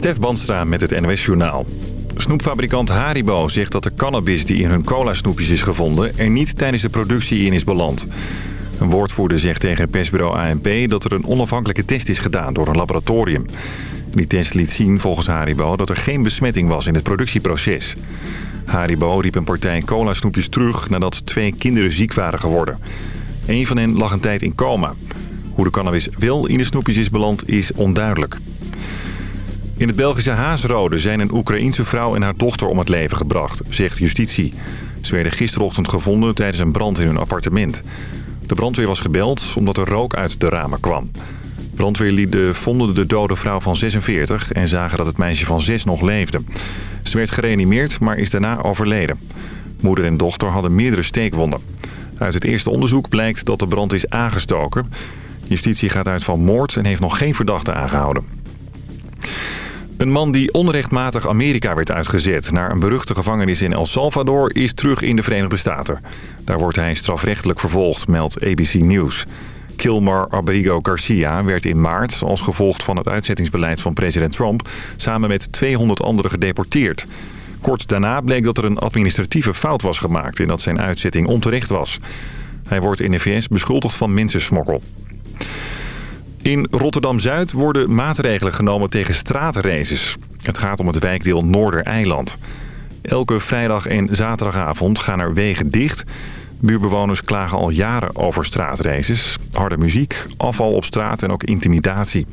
Stef Banstra met het NOS Journaal. Snoepfabrikant Haribo zegt dat de cannabis die in hun cola-snoepjes is gevonden... er niet tijdens de productie in is beland. Een woordvoerder zegt tegen persbureau ANP dat er een onafhankelijke test is gedaan door een laboratorium. Die test liet zien volgens Haribo dat er geen besmetting was in het productieproces. Haribo riep een partij cola-snoepjes terug nadat twee kinderen ziek waren geworden. Een van hen lag een tijd in coma. Hoe de cannabis wel in de snoepjes is beland is onduidelijk. In het Belgische Haasrode zijn een Oekraïense vrouw en haar dochter om het leven gebracht, zegt justitie. Ze werden gisterochtend gevonden tijdens een brand in hun appartement. De brandweer was gebeld omdat er rook uit de ramen kwam. Brandweerlieden vonden de dode vrouw van 46 en zagen dat het meisje van 6 nog leefde. Ze werd gereanimeerd, maar is daarna overleden. Moeder en dochter hadden meerdere steekwonden. Uit het eerste onderzoek blijkt dat de brand is aangestoken. Justitie gaat uit van moord en heeft nog geen verdachte aangehouden. Een man die onrechtmatig Amerika werd uitgezet naar een beruchte gevangenis in El Salvador is terug in de Verenigde Staten. Daar wordt hij strafrechtelijk vervolgd, meldt ABC News. Kilmar Abrigo Garcia werd in maart als gevolg van het uitzettingsbeleid van president Trump samen met 200 anderen gedeporteerd. Kort daarna bleek dat er een administratieve fout was gemaakt en dat zijn uitzetting onterecht was. Hij wordt in de VS beschuldigd van mensensmokkel. In Rotterdam-Zuid worden maatregelen genomen tegen straatraces. Het gaat om het wijkdeel Noordereiland. Elke vrijdag en zaterdagavond gaan er wegen dicht. Buurbewoners klagen al jaren over straatraces. Harde muziek, afval op straat en ook intimidatie.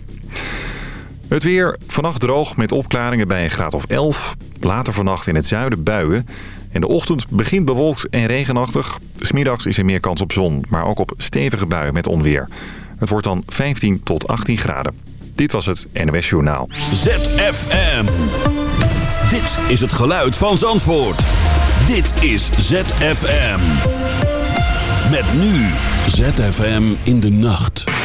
Het weer vannacht droog met opklaringen bij een graad of 11. Later vannacht in het zuiden buien. En de ochtend begint bewolkt en regenachtig. Smiddags is er meer kans op zon, maar ook op stevige buien met onweer. Het wordt dan 15 tot 18 graden. Dit was het NOS Journaal. ZFM. Dit is het geluid van Zandvoort. Dit is ZFM. Met nu ZFM in de nacht.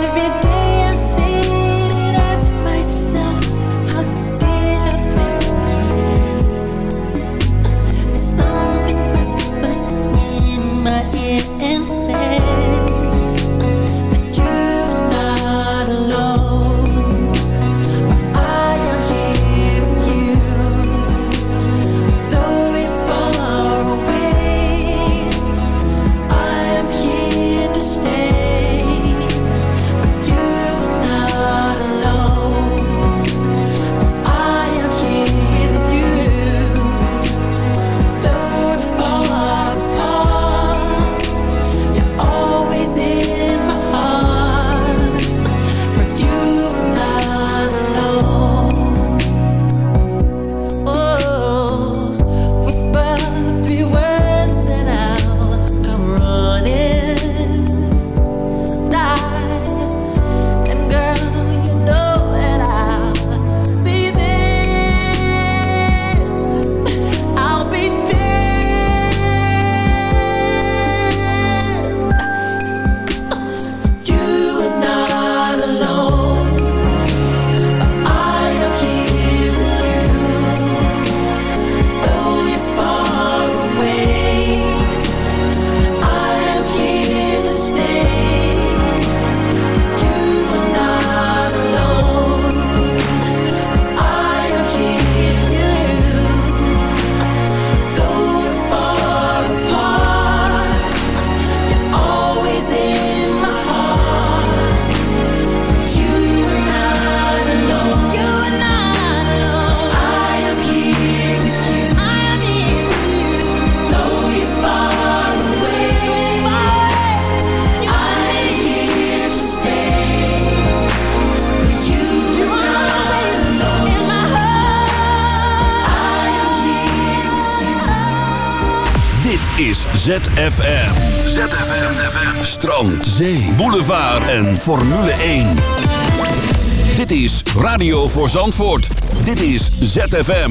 vitória. ZFM. ZFM. ZFM. Strand, zee, boulevard en Formule 1. Dit is Radio voor Zandvoort. Dit is ZFM.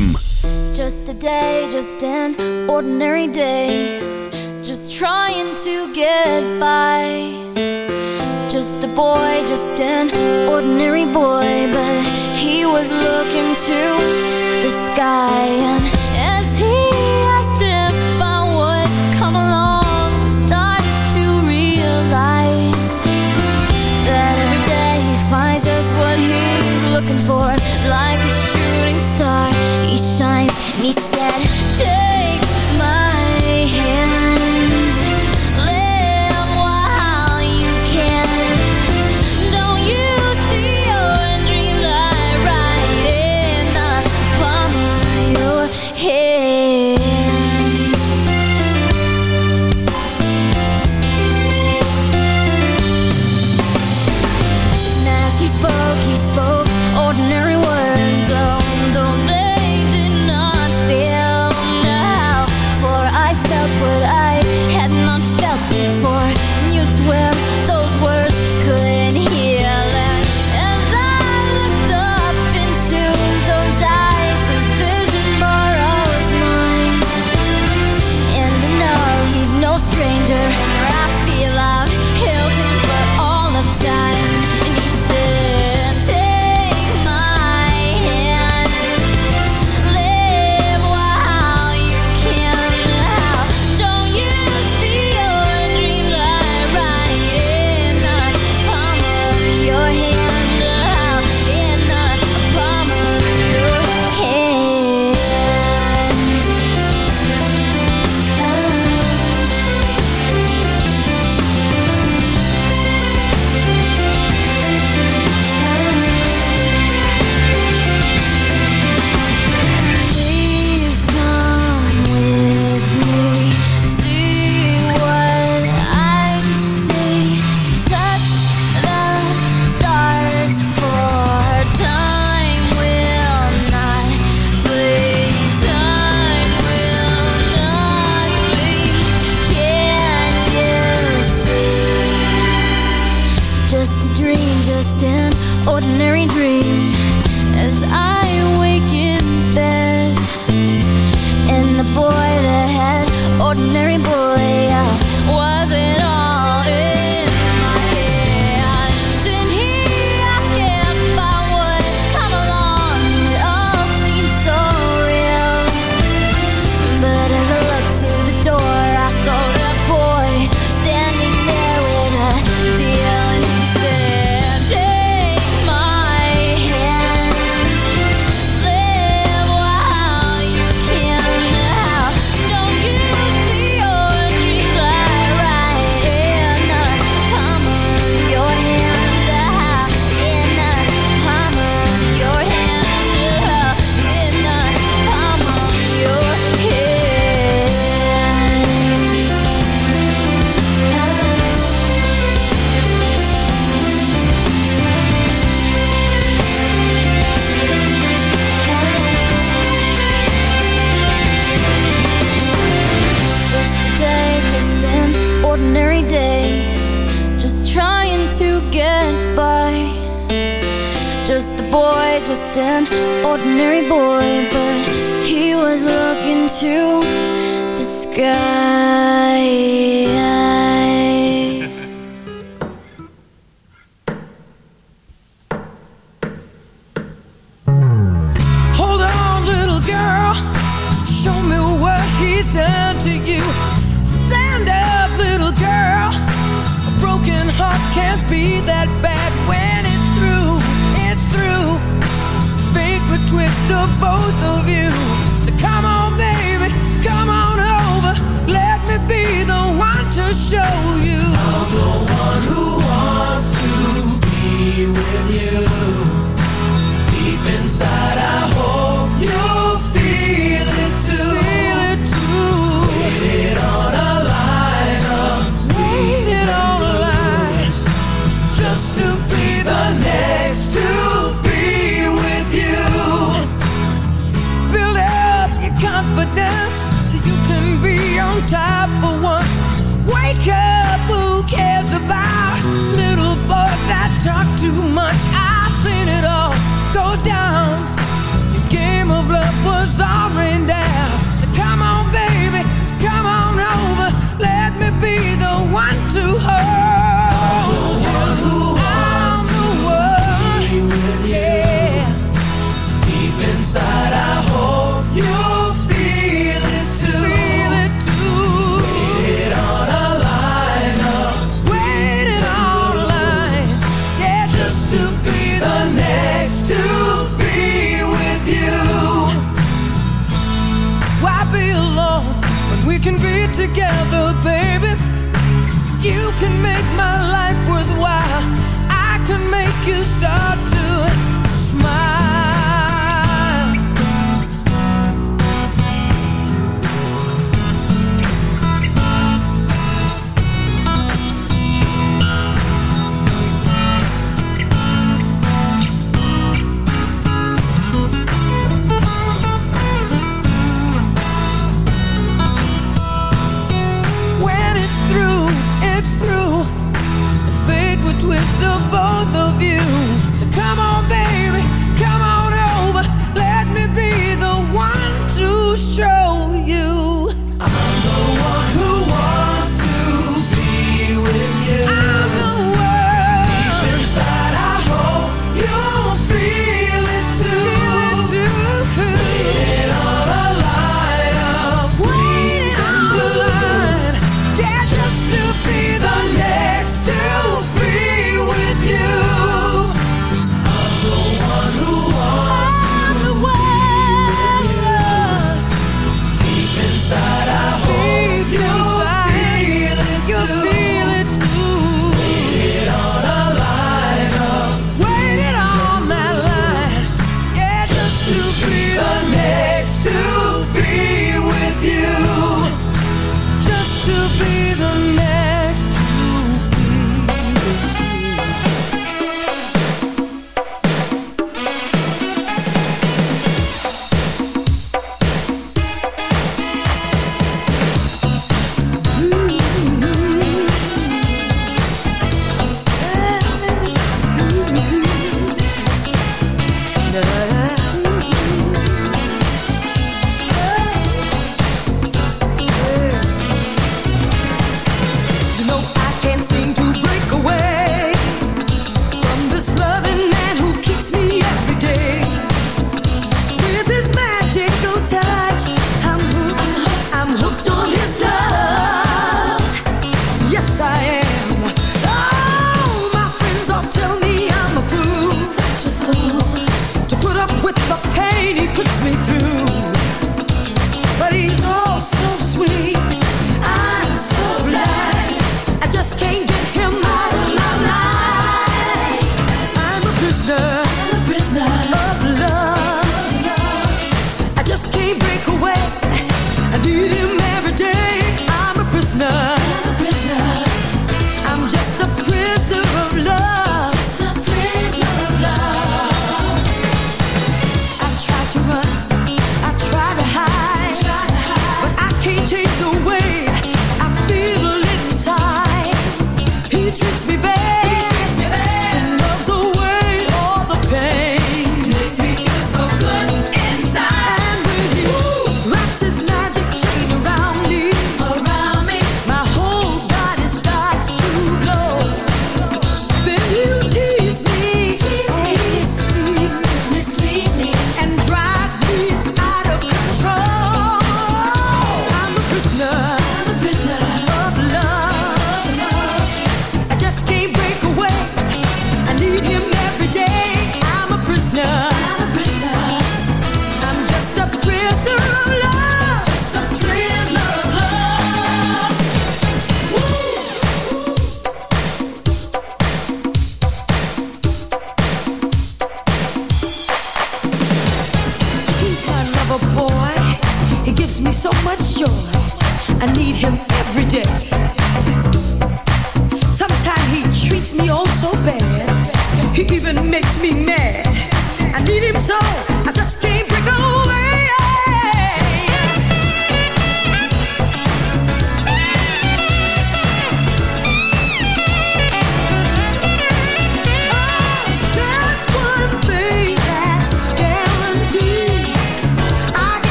Just a day, just an ordinary day. Just trying to get by. Just a boy, just an ordinary boy. But he was looking to the sky and... for Like a shooting star. He shines and he said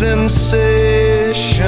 sensation.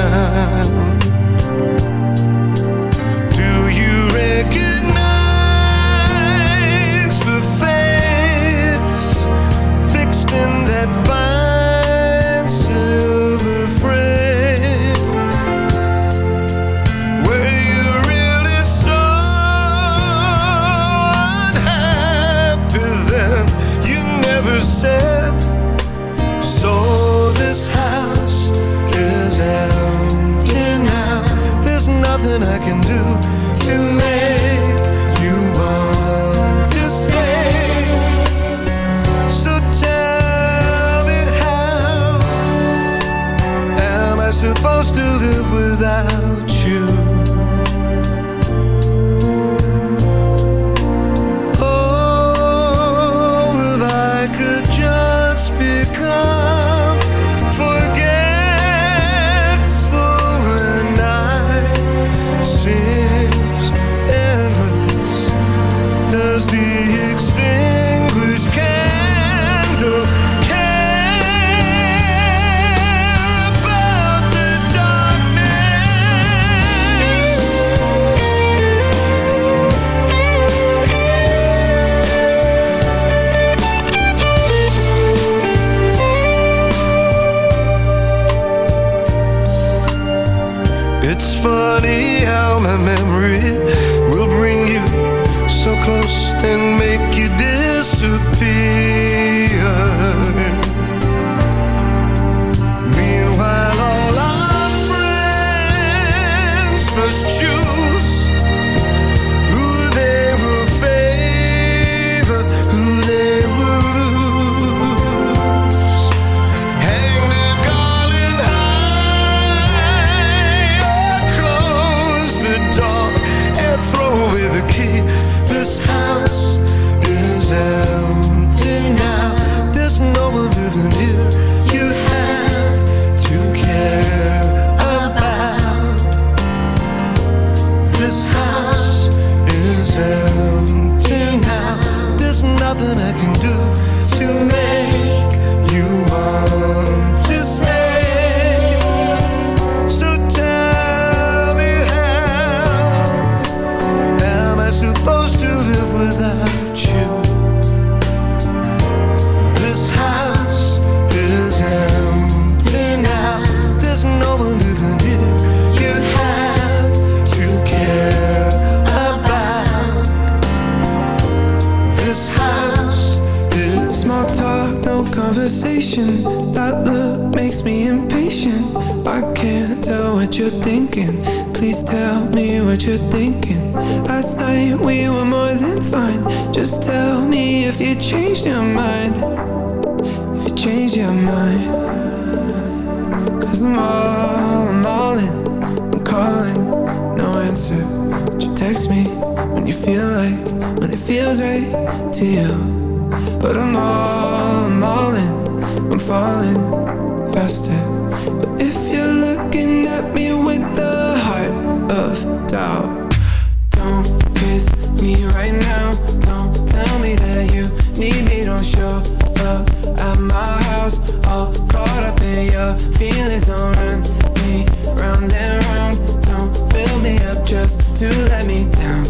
where your feelings don't run me round and round. Don't fill me up just to let me down,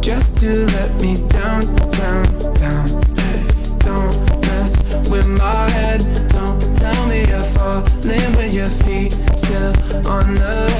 just to let me down, down, down. Hey, don't mess with my head. Don't tell me you're falling with your feet still on the.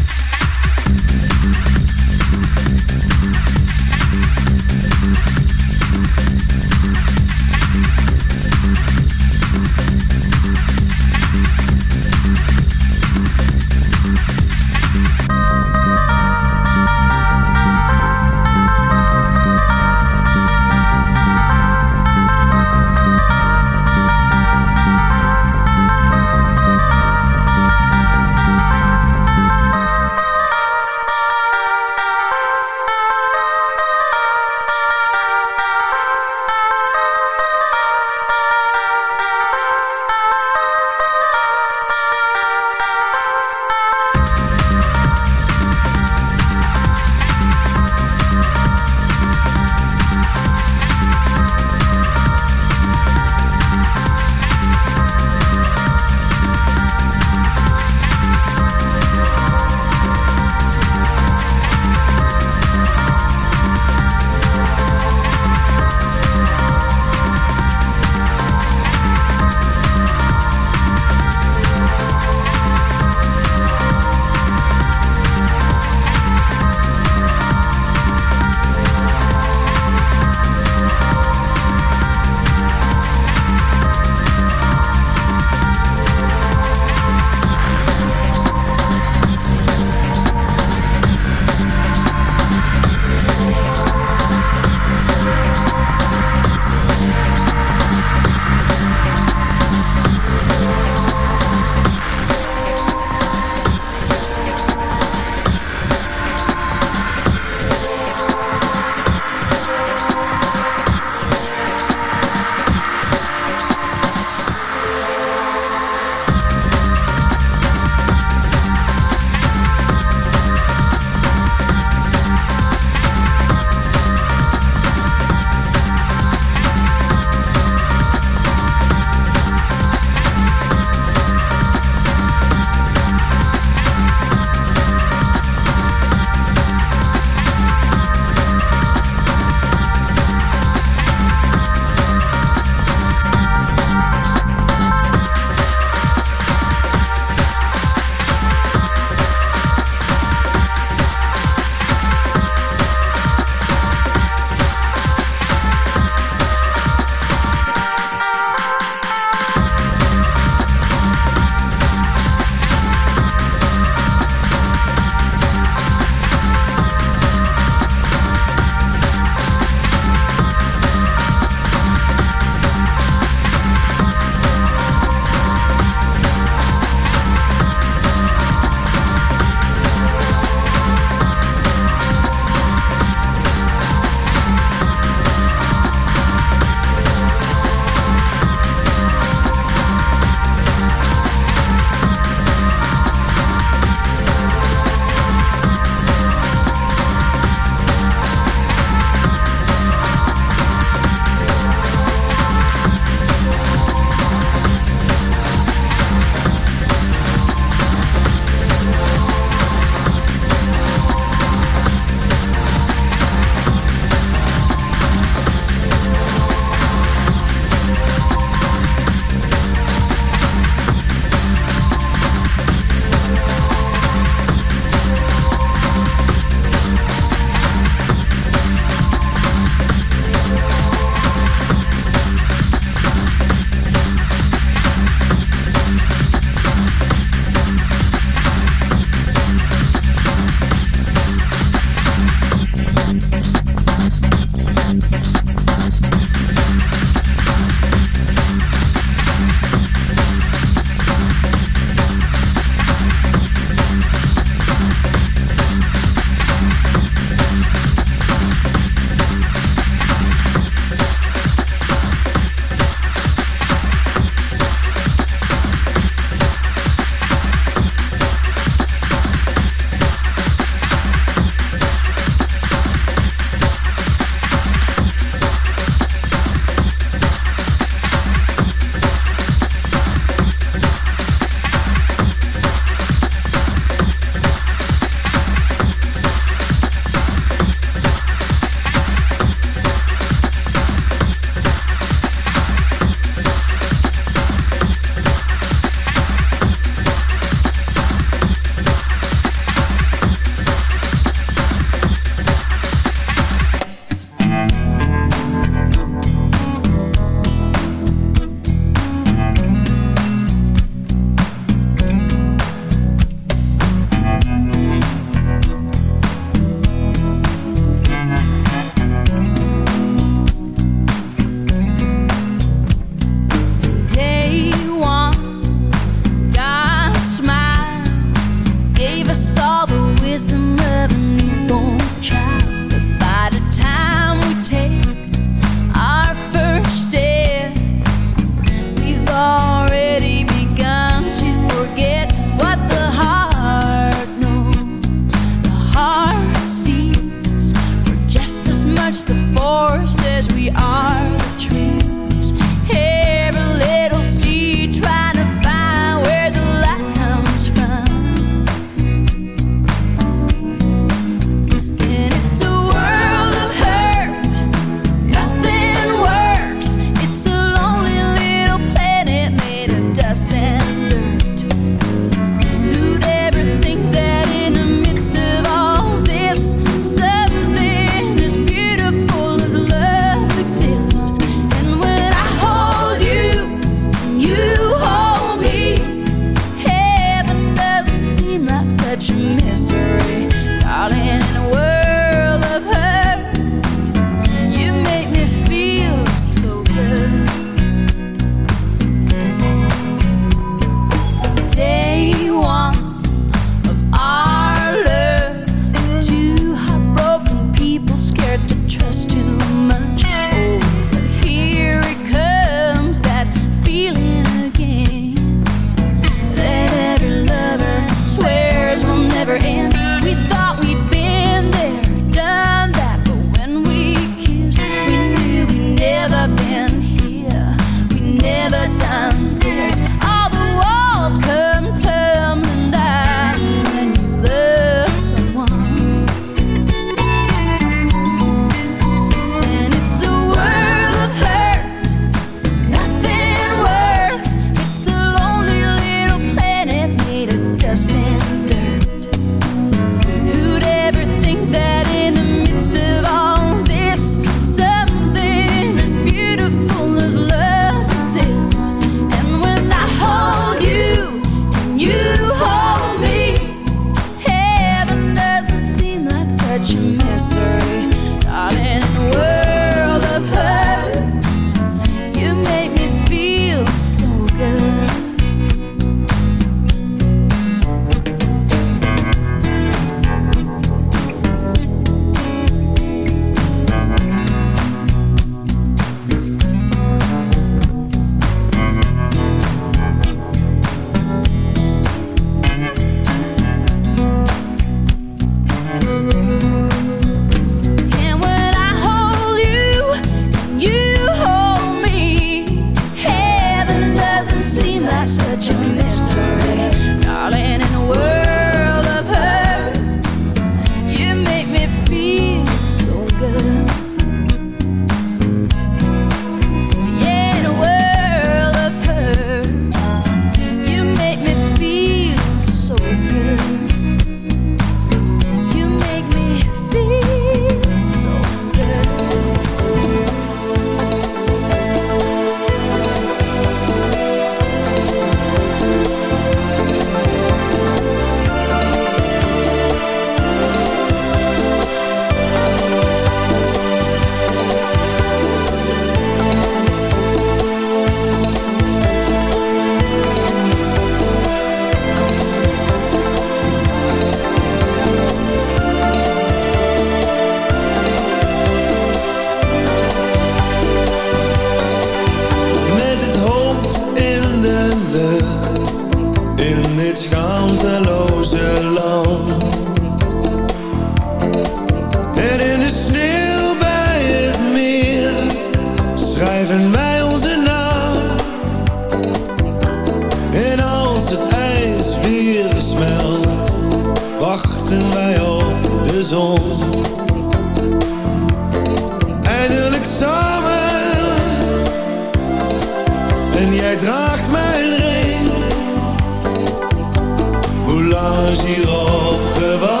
of us.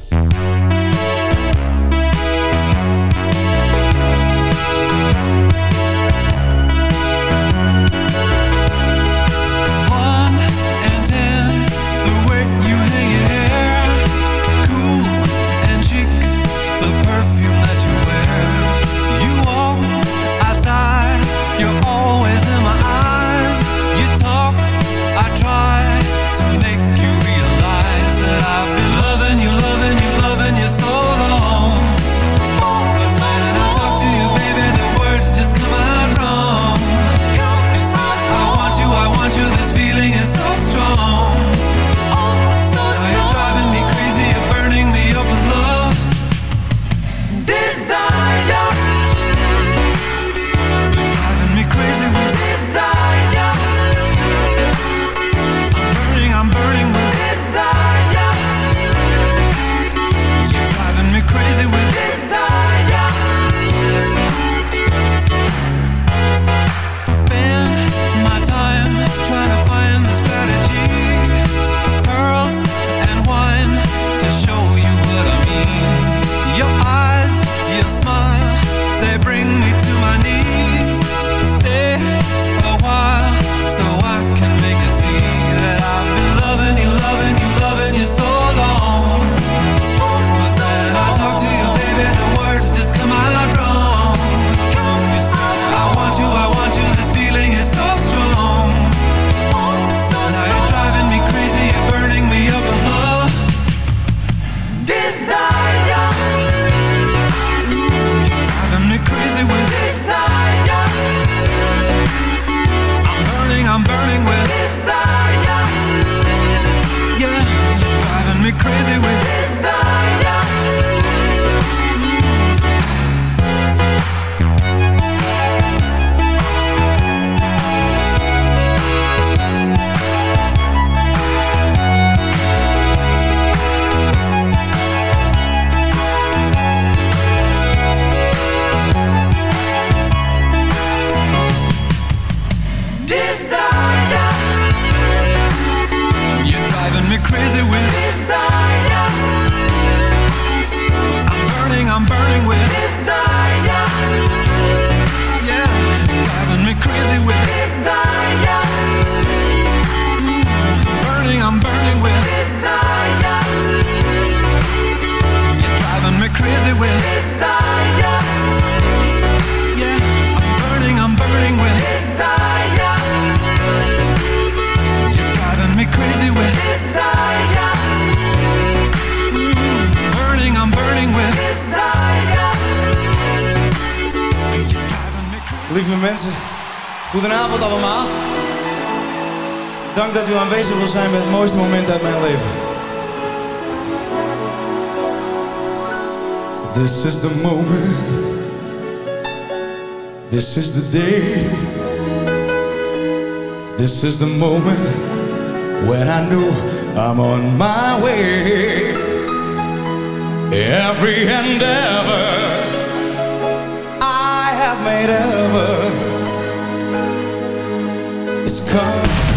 Aanwezig zijn het mooiste moment uit mijn leven. This is the moment. This is the day. This is the moment when I knew I'm on my way. Every endeavor I have made ever is come.